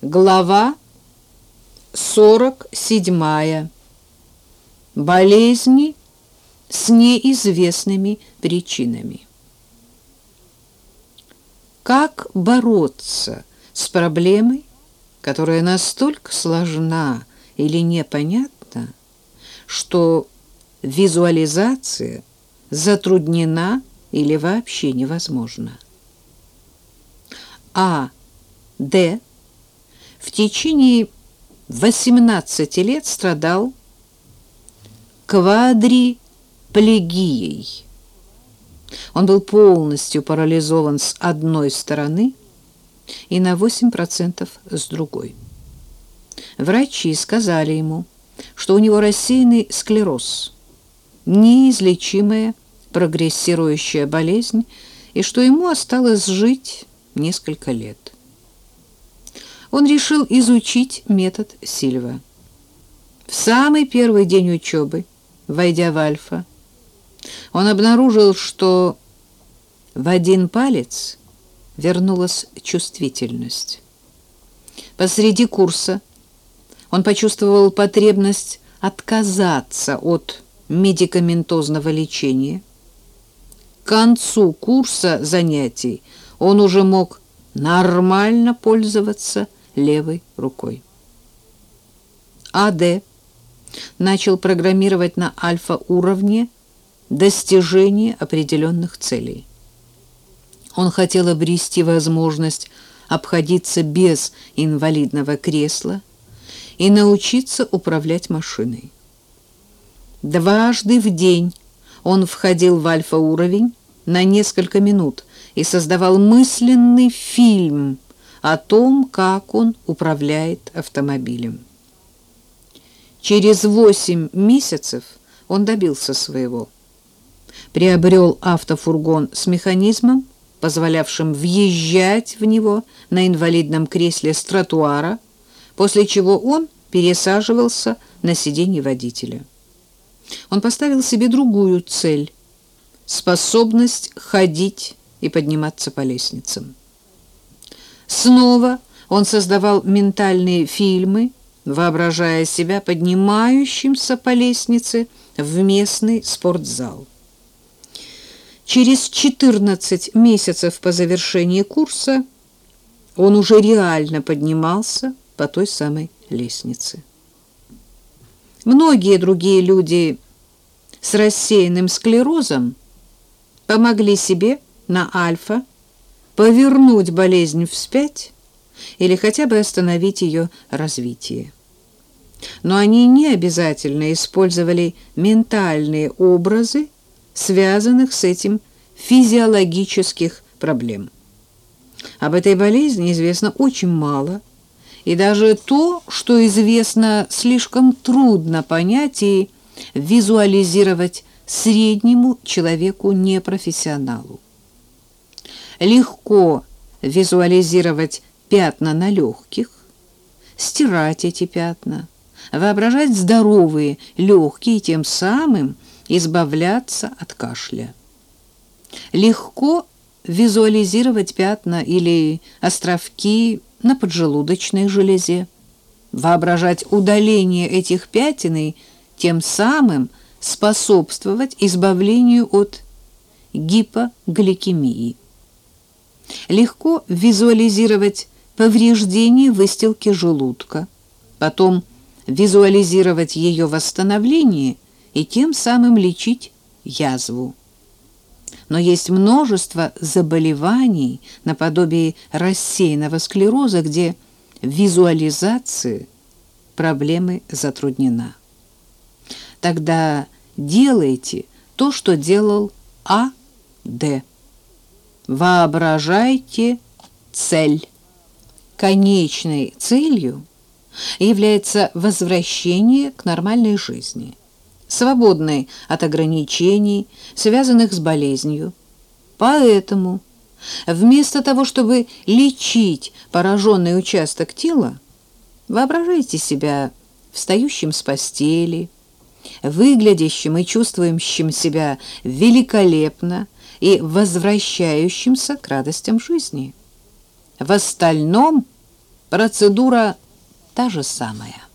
Глава 47. Болезни с неизвестными причинами. Как бороться с проблемой, которая настолько сложна или непонятна, что визуализация затруднена или вообще невозможна? А. Д. В течение 18 лет страдал квадриплегией. Он был полностью парализован с одной стороны и на 8% с другой. Врачи сказали ему, что у него рассеянный склероз, неизлечимая прогрессирующая болезнь, и что ему осталось жить несколько лет. Он решил изучить метод Сильва. В самый первый день учебы, войдя в Альфа, он обнаружил, что в один палец вернулась чувствительность. Посреди курса он почувствовал потребность отказаться от медикаментозного лечения. К концу курса занятий он уже мог нормально пользоваться левой рукой. АД начал программировать на альфа-уровне достижение определенных целей. Он хотел обрести возможность обходиться без инвалидного кресла и научиться управлять машиной. Дважды в день он входил в альфа-уровень на несколько минут и создавал мысленный фильм о том, как он управляет автомобилем. Через восемь месяцев он добился своего. Приобрел автофургон с механизмом, позволявшим въезжать в него на инвалидном кресле с тротуара, после чего он пересаживался на сиденье водителя. Он поставил себе другую цель – способность ходить и подниматься по лестницам. Снова он создавал ментальные фильмы, воображая себя поднимающимся по лестнице в местный спортзал. Через 14 месяцев по завершении курса он уже реально поднимался по той самой лестнице. Многие другие люди с рассеянным склерозом помогли себе на альфа повернуть болезнь вспять или хотя бы остановить ее развитие. Но они не обязательно использовали ментальные образы, связанных с этим физиологических проблем. Об этой болезни известно очень мало, и даже то, что известно, слишком трудно понять и визуализировать среднему человеку-непрофессионалу. Легко визуализировать пятна на легких, стирать эти пятна, воображать здоровые легкие тем самым избавляться от кашля. Легко визуализировать пятна или островки на поджелудочной железе, воображать удаление этих пятен и тем самым способствовать избавлению от гипогликемии. Легко визуализировать повреждение выстилки желудка, потом визуализировать ее восстановление и тем самым лечить язву. Но есть множество заболеваний наподобие рассеянного склероза, где визуализация проблемы затруднена. Тогда делайте то, что делал А. Воображайте цель. Конечной целью является возвращение к нормальной жизни, свободной от ограничений, связанных с болезнью. Поэтому вместо того, чтобы лечить пораженный участок тела, воображайте себя встающим с постели, выглядящим и чувствующим себя великолепно и возвращающимся к радостям жизни. В остальном Процедура та же самая.